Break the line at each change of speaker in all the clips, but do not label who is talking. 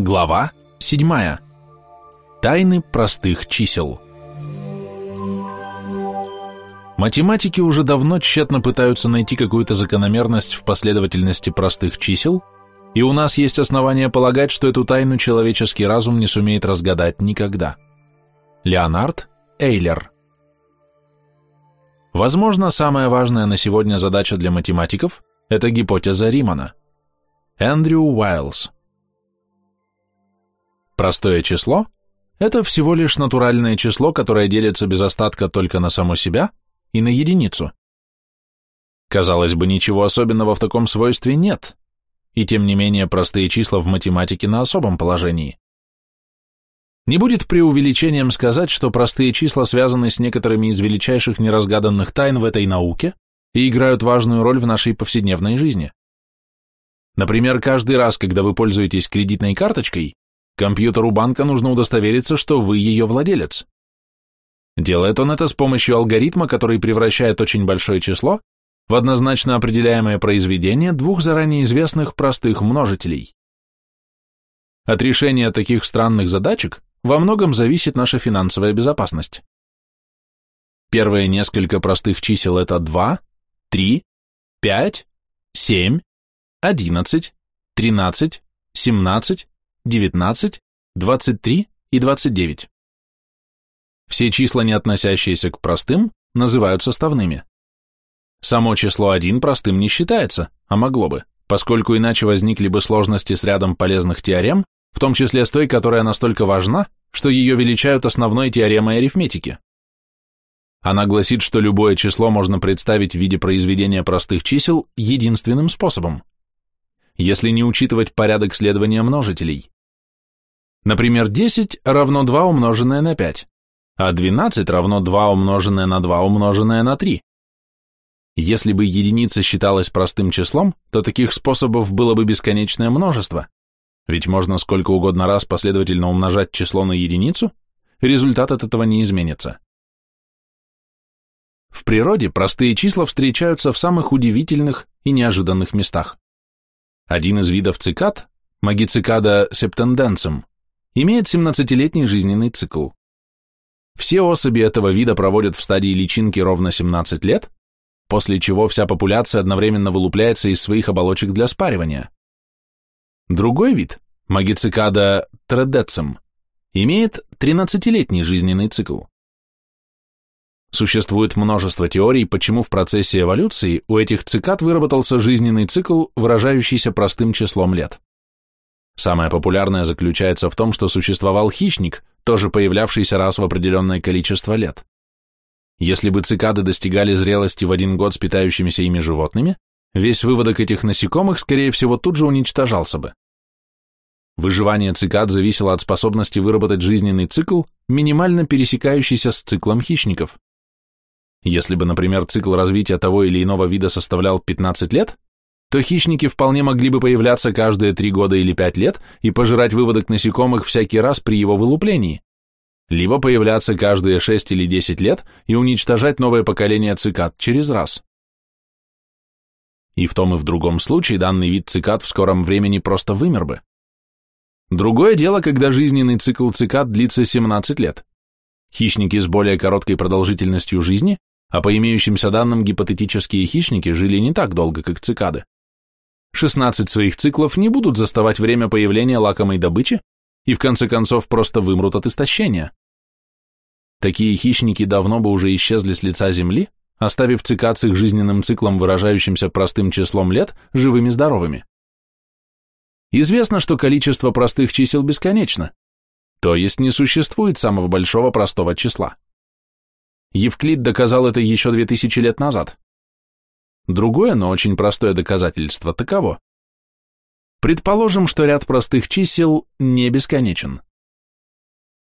Глава 7. Тайны простых чисел. Математики уже давно тщетно пытаются найти какую-то закономерность в последовательности простых чисел, и у нас есть основания полагать, что эту тайну человеческий разум не сумеет разгадать никогда. Леонард Эйлер Возможно, самая важная на сегодня задача для математиков – это гипотеза Римана. Эндрю Уайлз Простое число – это всего лишь натуральное число, которое делится без остатка только на само себя и на единицу. Казалось бы, ничего особенного в таком свойстве нет, и тем не менее простые числа в математике на особом положении. Не будет преувеличением сказать, что простые числа связаны с некоторыми из величайших неразгаданных тайн в этой науке и играют важную роль в нашей повседневной жизни. Например, каждый раз, когда вы пользуетесь кредитной карточкой, компьютеру банка нужно удостовериться, что вы ее владелец. Делает он это с помощью алгоритма, который превращает очень большое число в однозначно определяемое произведение двух заранее известных простых множителей. От решения таких странных задачек во многом зависит наша финансовая безопасность. Первые несколько простых чисел это 2, 3, 5, 7, 11, 13, 17, 19, 23 и 29. Все числа, не относящиеся к простым, называют составными. Само число 1 простым не считается, а могло бы, поскольку иначе возникли бы сложности с рядом полезных теорем, в том числе с той, которая настолько важна, что ее величают основной теоремой арифметики. Она гласит, что любое число можно представить в виде произведения простых чисел единственным способом, если не учитывать порядок следования множителей. Например, 10 равно 2 умноженное на 5, а 12 равно 2 умноженное на 2 умноженное на 3. Если бы единица считалась простым числом, то таких способов было бы бесконечное множество, ведь можно сколько угодно раз последовательно умножать число на единицу, результат от этого не изменится. В природе простые числа встречаются в самых удивительных и неожиданных местах. Один из видов цикад, магицикада септенденцем, имеет 17-летний жизненный цикл. Все особи этого вида проводят в стадии личинки ровно 17 лет, после чего вся популяция одновременно вылупляется из своих оболочек для спаривания. Другой вид, магицикада тредецем, имеет 13-летний жизненный цикл. Существует множество теорий, почему в процессе эволюции у этих цикад выработался жизненный цикл, выражающийся простым числом лет. Самое популярное заключается в том, что существовал хищник, тоже появлявшийся раз в определенное количество лет. Если бы цикады достигали зрелости в один год с питающимися ими животными, весь выводок этих насекомых, скорее всего, тут же уничтожался бы. Выживание цикад зависело от способности выработать жизненный цикл, минимально пересекающийся с циклом хищников. Если бы, например, цикл развития того или иного вида составлял 15 лет, то хищники вполне могли бы появляться каждые 3 года или 5 лет и пожирать выводок насекомых всякий раз при его вылуплении, либо появляться каждые 6 или 10 лет и уничтожать новое поколение цикад через раз. И в том и в другом случае данный вид цикад в скором времени просто вымер бы. Другое дело, когда жизненный цикл цикад длится 17 лет. Хищники с более короткой продолжительностью жизни, а по имеющимся данным гипотетические хищники жили не так долго, как цикады. 16 своих циклов не будут заставать время появления лакомой добычи и в конце концов просто вымрут от истощения. Такие хищники давно бы уже исчезли с лица земли, оставив цикад с их жизненным циклом, выражающимся простым числом лет, живыми-здоровыми. Известно, что количество простых чисел бесконечно, то есть не существует самого большого простого числа. Евклид доказал это еще 2000 лет назад. Другое, но очень простое доказательство таково. Предположим, что ряд простых чисел не бесконечен.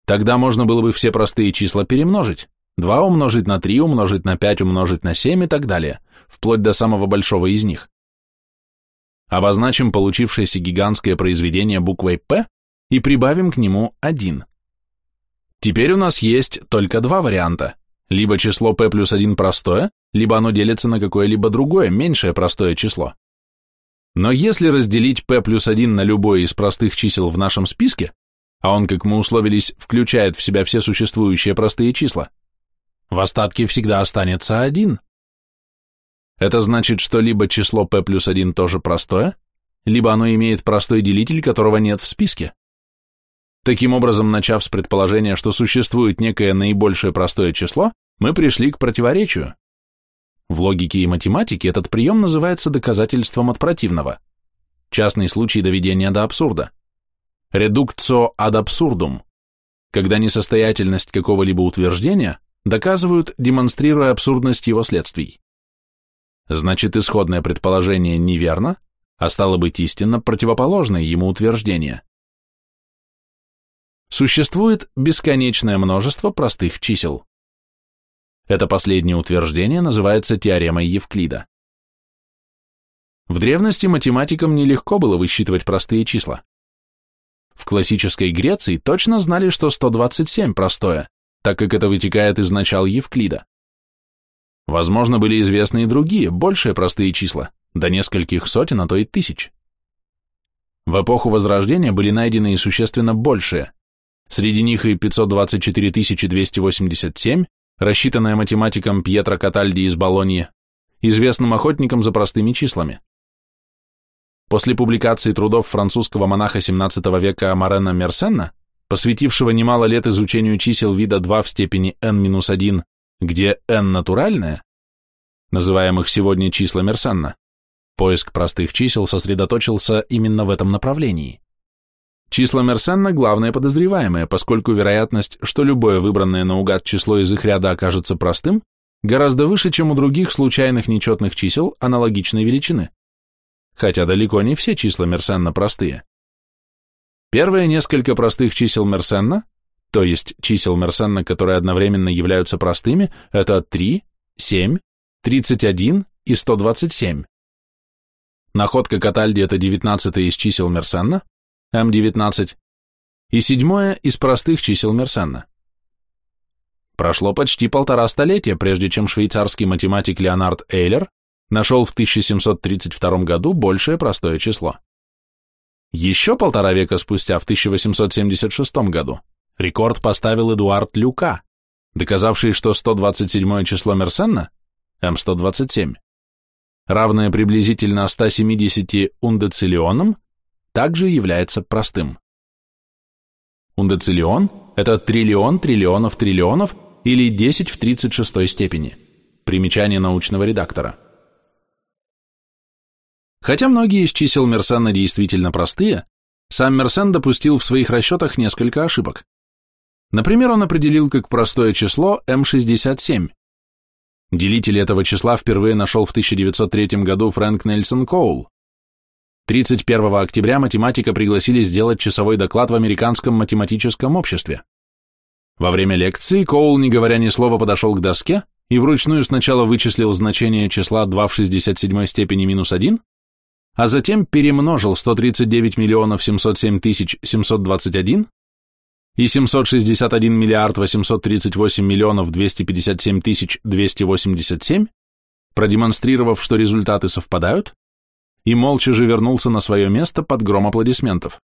Тогда можно было бы все простые числа перемножить. 2 умножить на 3, умножить на 5, умножить на 7 и так далее, вплоть до самого большого из них. Обозначим получившееся гигантское произведение буквой «П» и прибавим к нему 1. Теперь у нас есть только два варианта. Либо число p плюс 1 простое, либо оно делится на какое-либо другое, меньшее простое число. Но если разделить p плюс 1 на любое из простых чисел в нашем списке, а он, как мы условились, включает в себя все существующие простые числа, в остатке всегда останется 1. Это значит, что либо число p плюс 1 тоже простое, либо оно имеет простой делитель, которого нет в списке. Таким образом, начав с предположения, что существует некое наибольшее простое число, мы пришли к противоречию. В логике и математике этот прием называется доказательством от противного. Частный случай доведения до абсурда. Редукцио ad absurdum, когда несостоятельность какого-либо утверждения доказывают, демонстрируя абсурдность его следствий. Значит, исходное предположение неверно, а стало быть истинно противоположное ему утверждение. Существует бесконечное множество простых чисел. Это последнее утверждение называется теоремой Евклида. В древности математикам нелегко было высчитывать простые числа. В классической Греции точно знали, что 127 простое, так как это вытекает из начал Евклида. Возможно, были известны и другие, большие простые числа, до нескольких сотен, а то и тысяч. В эпоху Возрождения были найдены и существенно большие. Среди них и 524 287, рассчитанная математиком Пьетро Катальди из Болоньи, известным охотником за простыми числами. После публикации трудов французского монаха XVII века Марена Мерсенна, посвятившего немало лет изучению чисел вида 2 в степени n-1, где n натуральное, называемых сегодня числа Мерсенна, поиск простых чисел сосредоточился именно в этом направлении. Числа Мерсенна – главное подозреваемое, поскольку вероятность, что любое выбранное наугад число из их ряда окажется простым, гораздо выше, чем у других случайных нечетных чисел аналогичной величины. Хотя далеко не все числа Мерсенна простые. Первые несколько простых чисел Мерсенна, то есть чисел Мерсенна, которые одновременно являются простыми, это 3, 7, 31 и 127. Находка Катальди – это 19 из чисел Мерсенна, М19, и седьмое из простых чисел Мерсенна. Прошло почти полтора столетия, прежде чем швейцарский математик Леонард Эйлер нашел в 1732 году большее простое число. Еще полтора века спустя, в 1876 году, рекорд поставил Эдуард Люка, доказавший, что 127 число Мерсенна, М127, равное приблизительно 170 ундециллионам, также является простым. Ундециллион – это триллион триллионов триллионов или 10 в 36 степени. Примечание научного редактора. Хотя многие из чисел Мерсена действительно простые, сам Мерсен допустил в своих расчетах несколько ошибок. Например, он определил как простое число М67. Делитель этого числа впервые нашел в 1903 году Фрэнк Нельсон Коул. 31 октября математика пригласили сделать часовой доклад в Американском математическом обществе. Во время лекции Коул, не говоря ни слова, подошел к доске и вручную сначала вычислил значение числа 2 в 67 степени минус 1, а затем перемножил 139 миллионов 707 тысяч 721 и 761 миллиард 838 миллионов 257 тысяч 287, продемонстрировав, что результаты совпадают, и молча же вернулся на свое место под гром аплодисментов.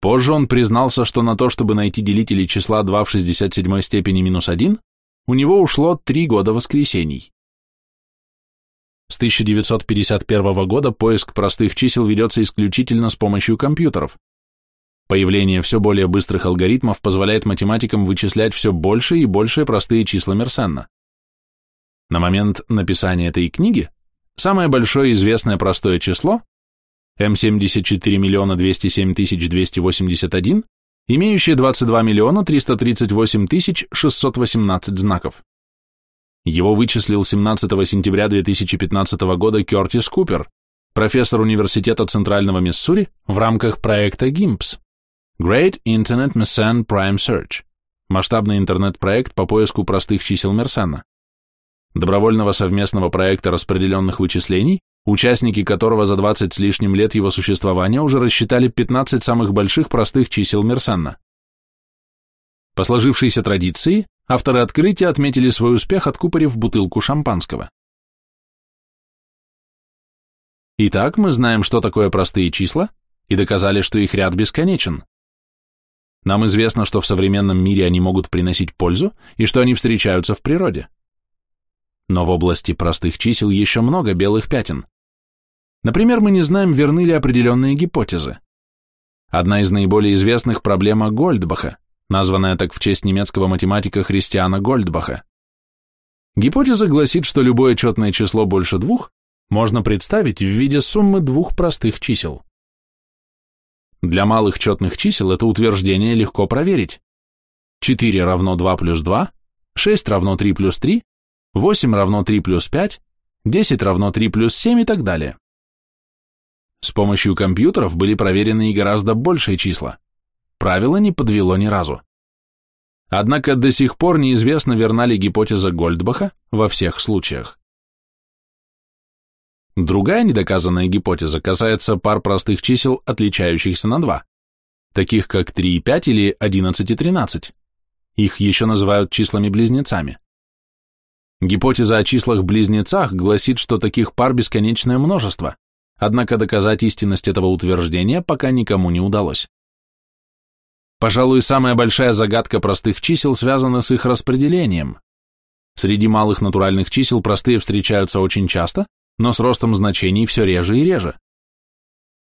Позже он признался, что на то, чтобы найти делители числа 2 в 67 степени минус 1, у него ушло 3 года воскресений. С 1951 года поиск простых чисел ведется исключительно с помощью компьютеров. Появление все более быстрых алгоритмов позволяет математикам вычислять все больше и больше простые числа Мерсенна. На момент написания этой книги Самое большое известное простое число М74 миллиона 207 тысяч 281, имеющее 22 миллиона 338 тысяч 618 знаков. Его вычислил 17 сентября 2015 года Кертис Купер, профессор Университета Центрального Миссури в рамках проекта GIMPS Great Internet Mersenne Prime Search, масштабный интернет-проект по поиску простых чисел Мерсена добровольного совместного проекта распределенных вычислений, участники которого за 20 с лишним лет его существования уже рассчитали 15 самых больших простых чисел Мерсенна. По сложившейся традиции, авторы открытия отметили свой успех, откупорив бутылку шампанского. Итак, мы знаем, что такое простые числа, и доказали, что их ряд бесконечен. Нам известно, что в современном мире они могут приносить пользу и что они встречаются в природе. Но в области простых чисел еще много белых пятен. Например, мы не знаем, верны ли определенные гипотезы. Одна из наиболее известных – проблема Гольдбаха, названная так в честь немецкого математика Христиана Гольдбаха. Гипотеза гласит, что любое четное число больше двух можно представить в виде суммы двух простых чисел. Для малых четных чисел это утверждение легко проверить. 4 равно 2 плюс 2, 6 равно 3 плюс 3, 8 равно 3 плюс 5, 10 равно 3 плюс 7 и так далее. С помощью компьютеров были проверены и гораздо большие числа. Правило не подвело ни разу. Однако до сих пор неизвестно, верна ли гипотеза Гольдбаха во всех случаях. Другая недоказанная гипотеза касается пар простых чисел, отличающихся на 2, таких как 3 и 5 или 11 и 13. Их еще называют числами-близнецами. Гипотеза о числах-близнецах гласит, что таких пар бесконечное множество, однако доказать истинность этого утверждения пока никому не удалось. Пожалуй, самая большая загадка простых чисел связана с их распределением. Среди малых натуральных чисел простые встречаются очень часто, но с ростом значений все реже и реже.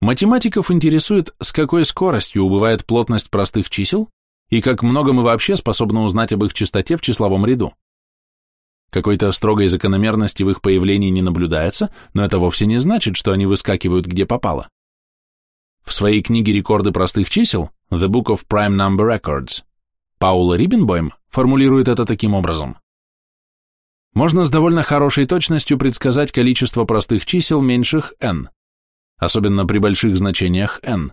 Математиков интересует, с какой скоростью убывает плотность простых чисел и как много мы вообще способны узнать об их частоте в числовом ряду. Какой-то строгой закономерности в их появлении не наблюдается, но это вовсе не значит, что они выскакивают где попало. В своей книге «Рекорды простых чисел» The Book of Prime Number Records Паула Рибенбойм формулирует это таким образом можно с довольно хорошей точностью предсказать количество простых чисел меньших n, особенно при больших значениях n.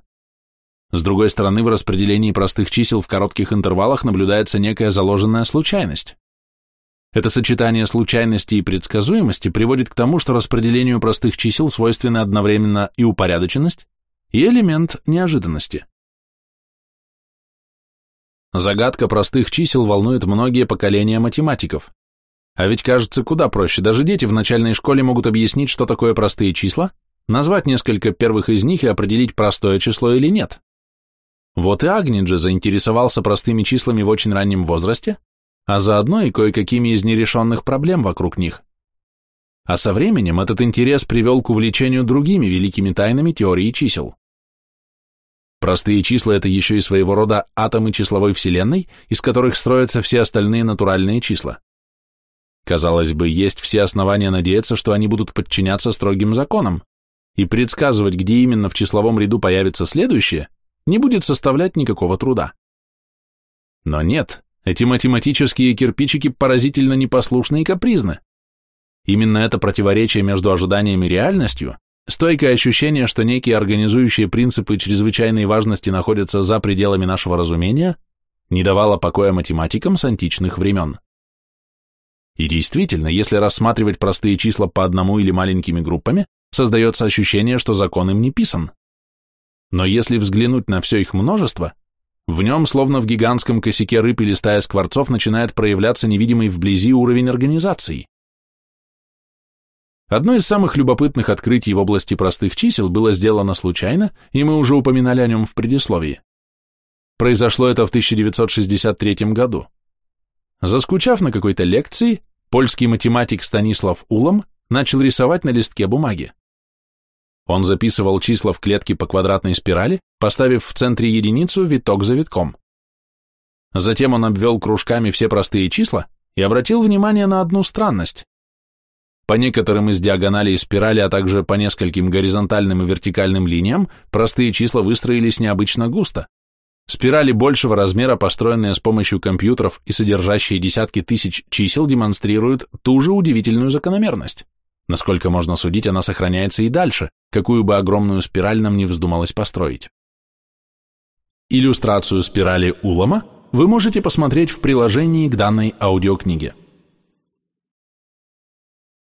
С другой стороны, в распределении простых чисел в коротких интервалах наблюдается некая заложенная случайность. Это сочетание случайности и предсказуемости приводит к тому, что распределению простых чисел свойственны одновременно и упорядоченность, и элемент неожиданности. Загадка простых чисел волнует многие поколения математиков. А ведь кажется куда проще. Даже дети в начальной школе могут объяснить, что такое простые числа, назвать несколько первых из них и определить, простое число или нет. Вот и Агниджи заинтересовался простыми числами в очень раннем возрасте, а заодно и кое-какими из нерешенных проблем вокруг них. А со временем этот интерес привел к увлечению другими великими тайнами теории чисел. Простые числа – это еще и своего рода атомы числовой вселенной, из которых строятся все остальные натуральные числа. Казалось бы, есть все основания надеяться, что они будут подчиняться строгим законам, и предсказывать, где именно в числовом ряду появится следующее, не будет составлять никакого труда. Но нет, эти математические кирпичики поразительно непослушны и капризны. Именно это противоречие между ожиданиями и реальностью, стойкое ощущение, что некие организующие принципы чрезвычайной важности находятся за пределами нашего разумения, не давало покоя математикам с античных времен. И действительно, если рассматривать простые числа по одному или маленькими группами, создается ощущение, что закон им не писан. Но если взглянуть на все их множество, в нем, словно в гигантском косяке рыб или стая скворцов, начинает проявляться невидимый вблизи уровень организации. Одно из самых любопытных открытий в области простых чисел было сделано случайно, и мы уже упоминали о нем в предисловии. Произошло это в 1963 году. Заскучав на какой-то лекции, польский математик Станислав Улом начал рисовать на листке бумаги. Он записывал числа в клетке по квадратной спирали, поставив в центре единицу виток за витком. Затем он обвел кружками все простые числа и обратил внимание на одну странность. По некоторым из диагоналей спирали, а также по нескольким горизонтальным и вертикальным линиям, простые числа выстроились необычно густо. Спирали большего размера, построенные с помощью компьютеров и содержащие десятки тысяч чисел, демонстрируют ту же удивительную закономерность. Насколько можно судить, она сохраняется и дальше, какую бы огромную спираль нам не вздумалось построить. Иллюстрацию спирали Улома вы можете посмотреть в приложении к данной аудиокниге.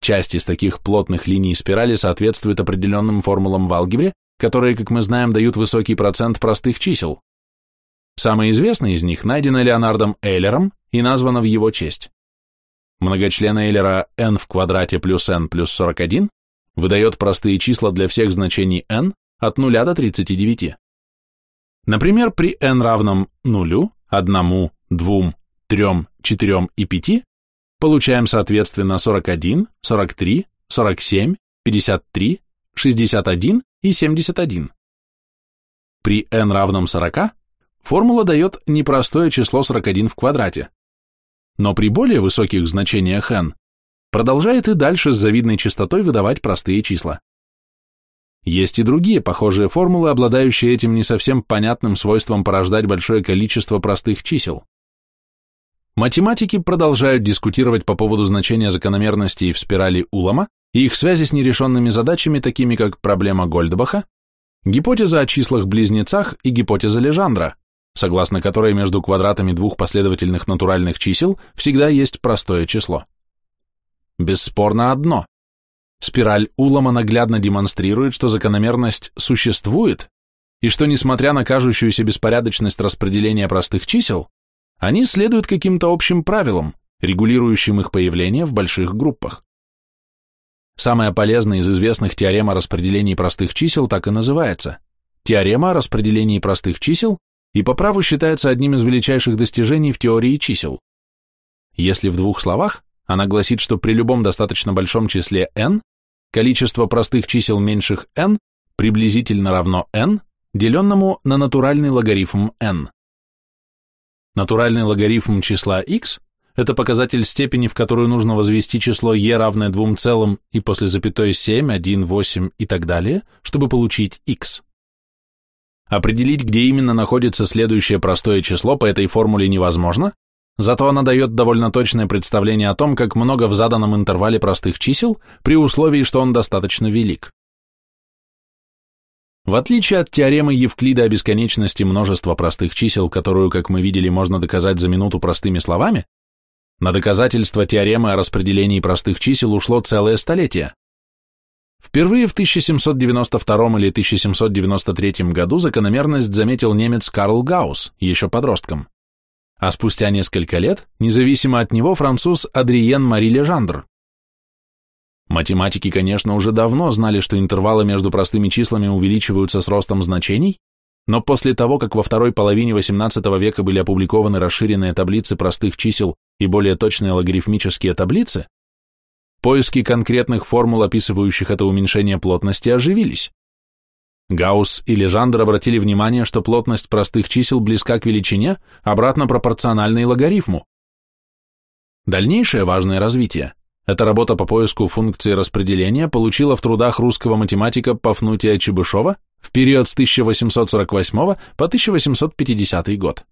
Часть из таких плотных линий спирали соответствует определенным формулам в алгебре, которые, как мы знаем, дают высокий процент простых чисел. Самое известное из них найдено Леонардом Эйлером и названо в его честь. Многочлен Эйлера n в квадрате плюс n плюс 41 выдает простые числа для всех значений n от 0 до 39. Например, при n равном 0, 1, 2, 3, 4 и 5 получаем соответственно 41, 43, 47, 53, 61 и 71. При n равном 40 формула дает непростое число 41 в квадрате, но при более высоких значениях n продолжает и дальше с завидной частотой выдавать простые числа. Есть и другие похожие формулы, обладающие этим не совсем понятным свойством порождать большое количество простых чисел. Математики продолжают дискутировать по поводу значения закономерностей в спирали Улама и их связи с нерешенными задачами, такими как проблема Гольдбаха, гипотеза о числах-близнецах и гипотеза Лежандра, согласно которой между квадратами двух последовательных натуральных чисел всегда есть простое число. Бесспорно одно. Спираль Улама наглядно демонстрирует, что закономерность существует, и что, несмотря на кажущуюся беспорядочность распределения простых чисел, они следуют каким-то общим правилам, регулирующим их появление в больших группах. Самая полезная из известных теорем о распределении простых чисел так и называется – теорема о распределении простых чисел и по праву считается одним из величайших достижений в теории чисел. Если в двух словах, она гласит, что при любом достаточно большом числе n количество простых чисел меньших n приблизительно равно n, деленному на натуральный логарифм n. Натуральный логарифм числа x – это показатель степени, в которую нужно возвести число e равное 2 целым и после запятой 7, 1, 8 и так далее, чтобы получить x. Определить, где именно находится следующее простое число по этой формуле невозможно, зато она дает довольно точное представление о том, как много в заданном интервале простых чисел при условии, что он достаточно велик. В отличие от теоремы Евклида о бесконечности множества простых чисел, которую, как мы видели, можно доказать за минуту простыми словами, на доказательство теоремы о распределении простых чисел ушло целое столетие. Впервые в 1792 или 1793 году закономерность заметил немец Карл Гаусс, еще подростком. А спустя несколько лет, независимо от него, француз Адриен Мари Лежандр. Математики, конечно, уже давно знали, что интервалы между простыми числами увеличиваются с ростом значений, но после того, как во второй половине XVIII века были опубликованы расширенные таблицы простых чисел и более точные логарифмические таблицы, поиски конкретных формул, описывающих это уменьшение плотности, оживились. Гаусс и Лежандр обратили внимание, что плотность простых чисел близка к величине, обратно пропорциональной логарифму. Дальнейшее важное развитие эта работа по поиску функции распределения получила в трудах русского математика Пафнутия Чебышева в период с 1848 по 1850 год.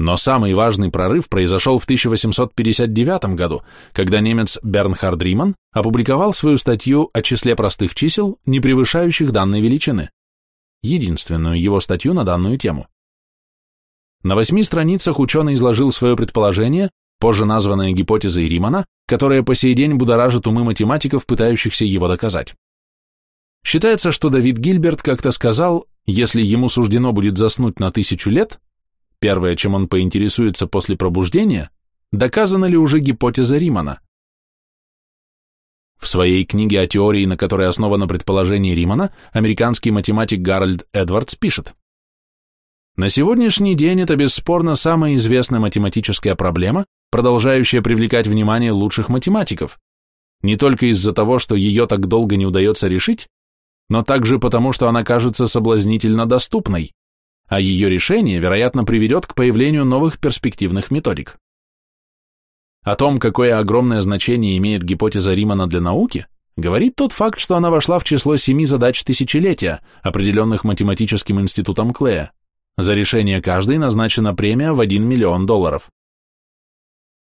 Но самый важный прорыв произошел в 1859 году, когда немец Бернхард Риман опубликовал свою статью о числе простых чисел, не превышающих данной величины, единственную его статью на данную тему. На восьми страницах ученый изложил свое предположение, позже названное гипотезой Римана, которая по сей день будоражит умы математиков, пытающихся его доказать. Считается, что Давид Гильберт как-то сказал, если ему суждено будет заснуть на тысячу лет, первое, чем он поинтересуется после пробуждения, доказана ли уже гипотеза Римана. В своей книге о теории, на которой основано предположение Римана, американский математик Гарольд Эдвардс пишет, на сегодняшний день это бесспорно самая известная математическая проблема, продолжающая привлекать внимание лучших математиков, не только из-за того, что ее так долго не удается решить, но также потому, что она кажется соблазнительно доступной, а ее решение, вероятно, приведет к появлению новых перспективных методик. О том, какое огромное значение имеет гипотеза Римана для науки, говорит тот факт, что она вошла в число семи задач тысячелетия, определенных математическим институтом Клея. За решение каждой назначена премия в 1 миллион долларов.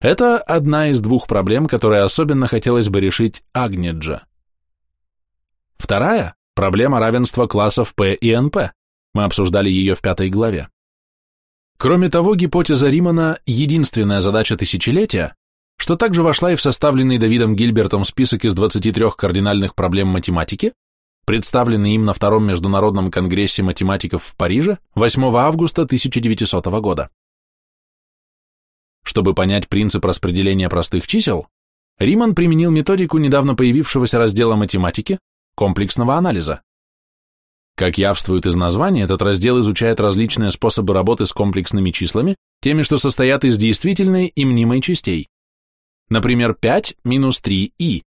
Это одна из двух проблем, которые особенно хотелось бы решить Агниджа. Вторая – проблема равенства классов P и NP. Мы обсуждали ее в пятой главе. Кроме того, гипотеза Римана – единственная задача тысячелетия, что также вошла и в составленный Давидом Гильбертом список из 23 кардинальных проблем математики, представленный им на Втором международном конгрессе математиков в Париже 8 августа 1900 года. Чтобы понять принцип распределения простых чисел, Риман применил методику недавно появившегося раздела математики комплексного анализа. Как явствует из названия, этот раздел изучает различные способы работы с комплексными числами, теми, что состоят из действительной и мнимой частей. Например, 5 минус 3i,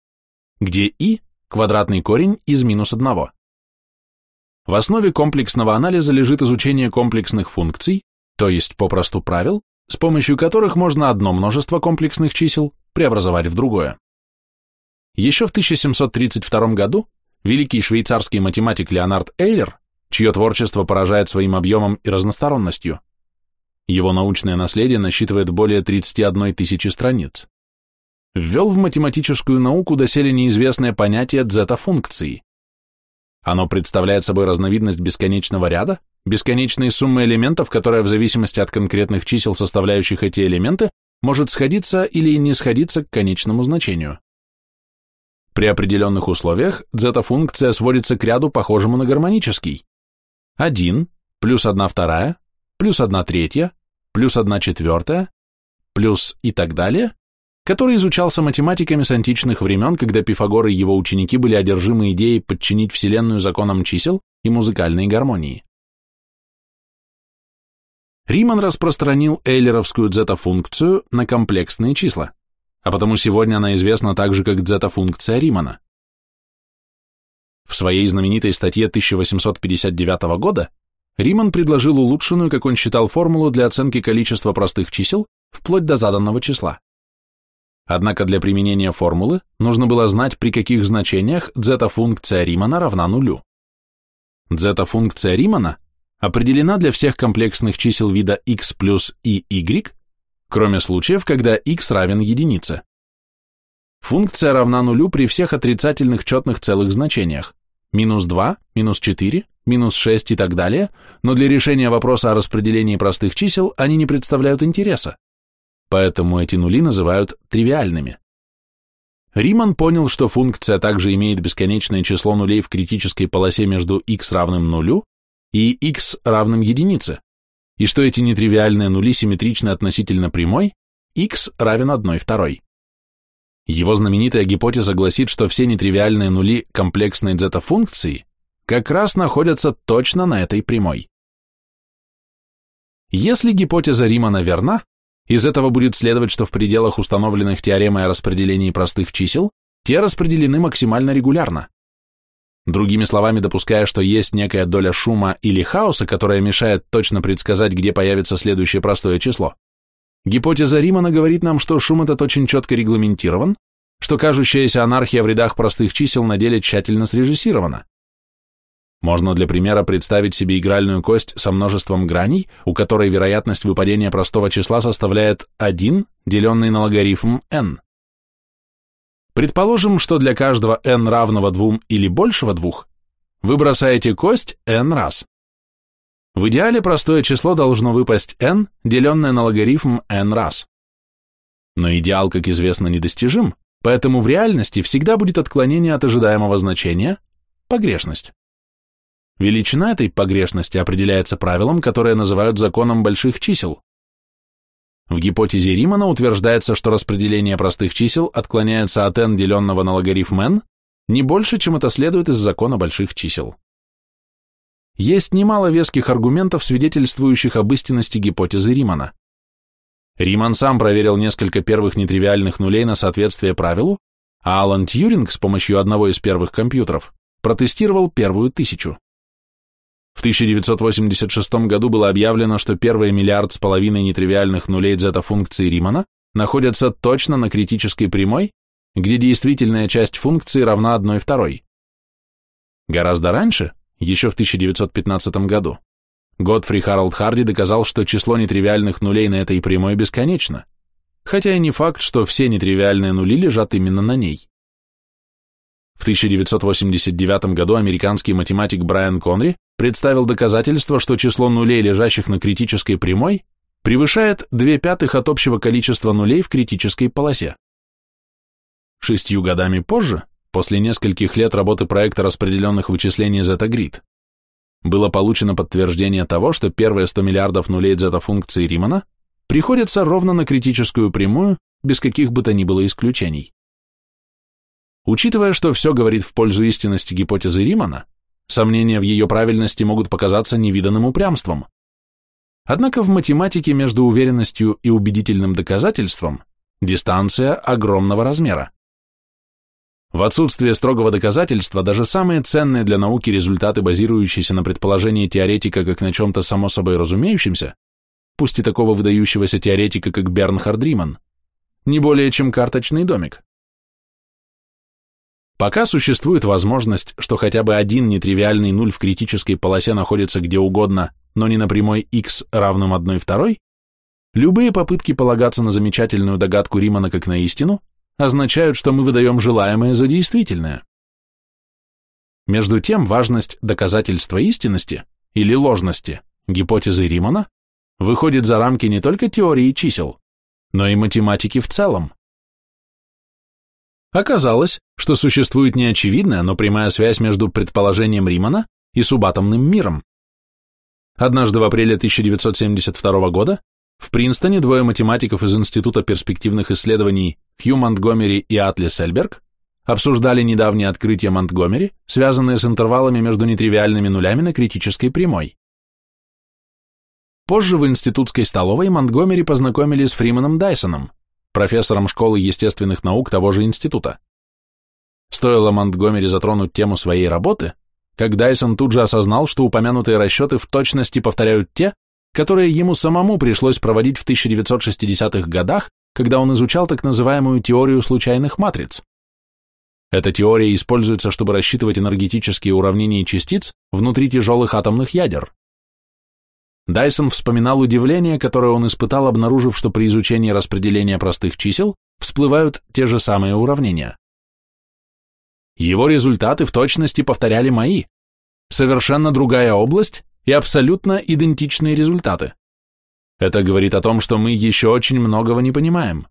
где i – квадратный корень из минус 1. В основе комплексного анализа лежит изучение комплексных функций, то есть попросту правил, с помощью которых можно одно множество комплексных чисел преобразовать в другое. Еще в 1732 году великий швейцарский математик Леонард Эйлер, чье творчество поражает своим объемом и разносторонностью, его научное наследие насчитывает более 31 тысячи страниц, ввел в математическую науку доселе неизвестное понятие дзета-функции. Оно представляет собой разновидность бесконечного ряда, бесконечной суммы элементов, которая в зависимости от конкретных чисел, составляющих эти элементы, может сходиться или не сходиться к конечному значению. При определенных условиях дзета-функция сводится к ряду, похожему на гармонический. 1 плюс 1 вторая, плюс 1 третья, плюс 1 четвертая, плюс и так далее, который изучался математиками с античных времен, когда Пифагор и его ученики были одержимы идеей подчинить Вселенную законам чисел и музыкальной гармонии. Риман распространил эйлеровскую дзета-функцию на комплексные числа, а потому сегодня она известна также как дзета-функция Римана. В своей знаменитой статье 1859 года Риман предложил улучшенную, как он считал, формулу для оценки количества простых чисел вплоть до заданного числа. Однако для применения формулы нужно было знать, при каких значениях дзета-функция Римана равна нулю. Дзета-функция Римана определена для всех комплексных чисел вида x плюс и y, кроме случаев, когда x равен единице. Функция равна нулю при всех отрицательных четных целых значениях минус 2, минус 4, минус 6 и так далее, но для решения вопроса о распределении простых чисел они не представляют интереса, поэтому эти нули называют тривиальными. Риман понял, что функция также имеет бесконечное число нулей в критической полосе между x равным нулю и x равным единице, и что эти нетривиальные нули симметричны относительно прямой, x равен 1 второй. Его знаменитая гипотеза гласит, что все нетривиальные нули комплексной дзета-функции как раз находятся точно на этой прямой. Если гипотеза Римана верна, из этого будет следовать, что в пределах установленных теоремой о распределении простых чисел те распределены максимально регулярно. Другими словами, допуская, что есть некая доля шума или хаоса, которая мешает точно предсказать, где появится следующее простое число. Гипотеза Римана говорит нам, что шум этот очень четко регламентирован, что кажущаяся анархия в рядах простых чисел на деле тщательно срежиссирована. Можно для примера представить себе игральную кость со множеством граней, у которой вероятность выпадения простого числа составляет 1, деленный на логарифм n. Предположим, что для каждого n равного 2 или большего 2 вы бросаете кость n раз. В идеале простое число должно выпасть n, деленное на логарифм n раз. Но идеал, как известно, недостижим, поэтому в реальности всегда будет отклонение от ожидаемого значения, погрешность. Величина этой погрешности определяется правилом, которое называют законом больших чисел. В гипотезе Римана утверждается, что распределение простых чисел отклоняется от n, деленного на логарифм n, не больше, чем это следует из закона больших чисел. Есть немало веских аргументов, свидетельствующих об истинности гипотезы Римана. Риман сам проверил несколько первых нетривиальных нулей на соответствие правилу, а Алан Тьюринг с помощью одного из первых компьютеров протестировал первую тысячу. В 1986 году было объявлено, что первые миллиард с половиной нетривиальных нулей дзета-функции Римана находятся точно на критической прямой, где действительная часть функции равна 1 второй. Гораздо раньше, еще в 1915 году, Готфри Харалд Харди доказал, что число нетривиальных нулей на этой прямой бесконечно, хотя и не факт, что все нетривиальные нули лежат именно на ней. В 1989 году американский математик Брайан Конри представил доказательство, что число нулей, лежащих на критической прямой, превышает 2 пятых от общего количества нулей в критической полосе. Шестью годами позже, после нескольких лет работы проекта распределенных вычислений Zeta-Grid, было получено подтверждение того, что первые 100 миллиардов нулей зета-функции Римана приходятся ровно на критическую прямую, без каких бы то ни было исключений. Учитывая, что все говорит в пользу истинности гипотезы Римана, сомнения в ее правильности могут показаться невиданным упрямством. Однако в математике между уверенностью и убедительным доказательством дистанция огромного размера. В отсутствие строгого доказательства даже самые ценные для науки результаты, базирующиеся на предположении теоретика как на чем-то само собой разумеющемся, пусть и такого выдающегося теоретика, как Бернхард Риман, не более чем карточный домик. Пока существует возможность, что хотя бы один нетривиальный нуль в критической полосе находится где угодно, но не на прямой x равном 1 второй, любые попытки полагаться на замечательную догадку Римана как на истину означают, что мы выдаем желаемое за действительное. Между тем, важность доказательства истинности или ложности гипотезы Римана выходит за рамки не только теории чисел, но и математики в целом. Оказалось, что существует неочевидная, но прямая связь между предположением Римана и субатомным миром. Однажды в апреле 1972 года в Принстоне двое математиков из Института перспективных исследований Хью Монтгомери и Атли Сельберг обсуждали недавние открытия Монтгомери, связанные с интервалами между нетривиальными нулями на критической прямой. Позже в институтской столовой Монтгомери познакомились с Фриманом Дайсоном, профессором школы естественных наук того же института. Стоило Монтгомери затронуть тему своей работы, как Дайсон тут же осознал, что упомянутые расчеты в точности повторяют те, которые ему самому пришлось проводить в 1960-х годах, когда он изучал так называемую теорию случайных матриц. Эта теория используется, чтобы рассчитывать энергетические уравнения частиц внутри тяжелых атомных ядер. Дайсон вспоминал удивление, которое он испытал, обнаружив, что при изучении распределения простых чисел всплывают те же самые уравнения. Его результаты в точности повторяли мои. Совершенно другая область, и абсолютно идентичные результаты. Это говорит о том, что мы еще очень многого не понимаем.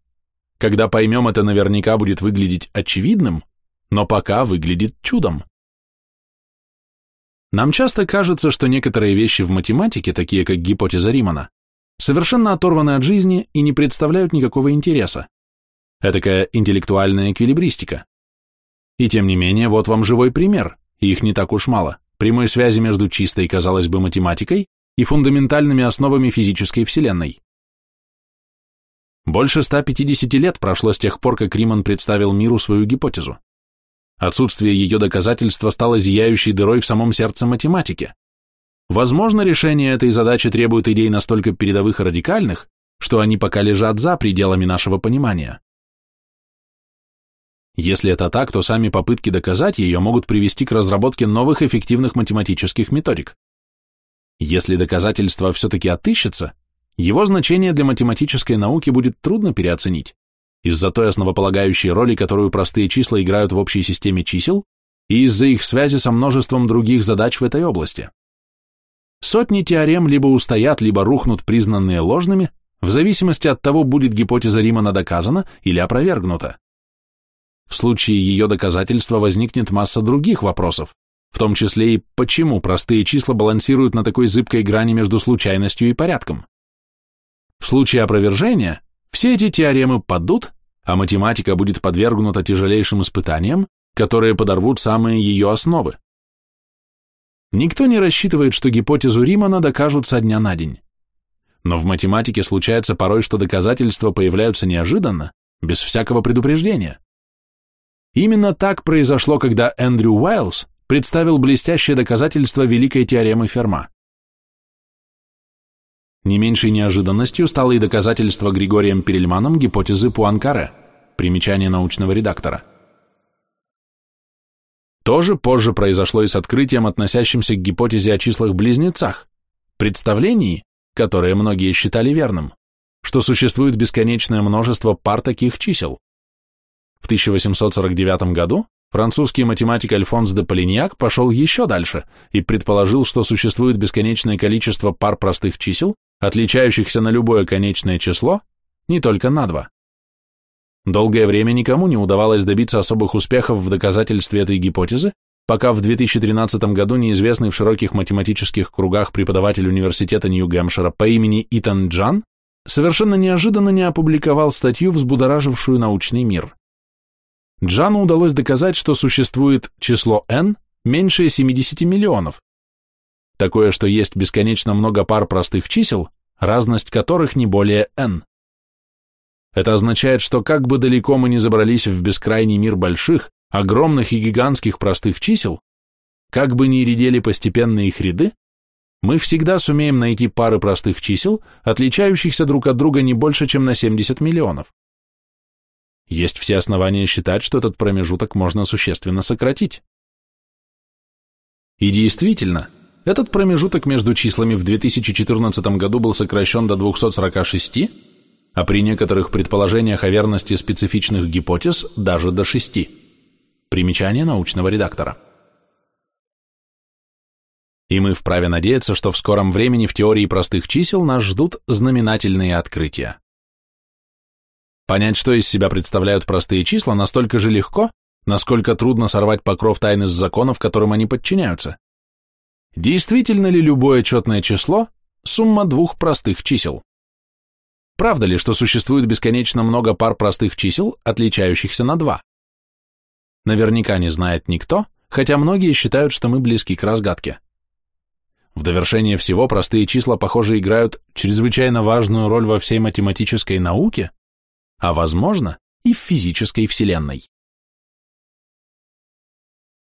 Когда поймем, это наверняка будет выглядеть очевидным, но пока выглядит чудом. Нам часто кажется, что некоторые вещи в математике, такие как гипотеза Римана, совершенно оторваны от жизни и не представляют никакого интереса. Этакая интеллектуальная эквилибристика. И тем не менее, вот вам живой пример, их не так уж мало прямой связи между чистой, казалось бы, математикой и фундаментальными основами физической Вселенной. Больше 150 лет прошло с тех пор, как Риман представил миру свою гипотезу. Отсутствие ее доказательства стало зияющей дырой в самом сердце математики. Возможно, решение этой задачи требует идей настолько передовых и радикальных, что они пока лежат за пределами нашего понимания. Если это так, то сами попытки доказать ее могут привести к разработке новых эффективных математических методик. Если доказательство все-таки отыщется, его значение для математической науки будет трудно переоценить из-за той основополагающей роли, которую простые числа играют в общей системе чисел, и из-за их связи со множеством других задач в этой области. Сотни теорем либо устоят, либо рухнут признанные ложными, в зависимости от того, будет гипотеза Римана доказана или опровергнута. В случае ее доказательства возникнет масса других вопросов, в том числе и почему простые числа балансируют на такой зыбкой грани между случайностью и порядком. В случае опровержения все эти теоремы падут, а математика будет подвергнута тяжелейшим испытаниям, которые подорвут самые ее основы. Никто не рассчитывает, что гипотезу Римана докажут со дня на день. Но в математике случается порой, что доказательства появляются неожиданно, без всякого предупреждения. Именно так произошло, когда Эндрю Уайлз представил блестящее доказательство великой теоремы Ферма. Не меньшей неожиданностью стало и доказательство Григорием Перельманом гипотезы Пуанкаре, примечание научного редактора. То же позже произошло и с открытием, относящимся к гипотезе о числах-близнецах, представлении, которое многие считали верным, что существует бесконечное множество пар таких чисел. В 1849 году французский математик Альфонс де Полиньяк пошел еще дальше и предположил, что существует бесконечное количество пар простых чисел, отличающихся на любое конечное число, не только на два. Долгое время никому не удавалось добиться особых успехов в доказательстве этой гипотезы, пока в 2013 году неизвестный в широких математических кругах преподаватель университета Нью-Гэмпшира по имени Итан Джан совершенно неожиданно не опубликовал статью, взбудоражившую научный мир. Джану удалось доказать, что существует число n меньше 70 миллионов. Такое, что есть бесконечно много пар простых чисел, разность которых не более n. Это означает, что как бы далеко мы ни забрались в бескрайний мир больших, огромных и гигантских простых чисел, как бы ни редели постепенно их ряды, мы всегда сумеем найти пары простых чисел, отличающихся друг от друга не больше, чем на 70 миллионов. Есть все основания считать, что этот промежуток можно существенно сократить. И действительно, этот промежуток между числами в 2014 году был сокращен до 246, а при некоторых предположениях о верности специфичных гипотез даже до 6. Примечание научного редактора. И мы вправе надеяться, что в скором времени в теории простых чисел нас ждут знаменательные открытия. Понять, что из себя представляют простые числа, настолько же легко, насколько трудно сорвать покров тайны с законов, которым они подчиняются. Действительно ли любое четное число – сумма двух простых чисел? Правда ли, что существует бесконечно много пар простых чисел, отличающихся на два? Наверняка не знает никто, хотя многие считают, что мы близки к разгадке. В довершение всего простые числа, похоже, играют чрезвычайно важную роль во всей математической науке, а, возможно, и в физической вселенной.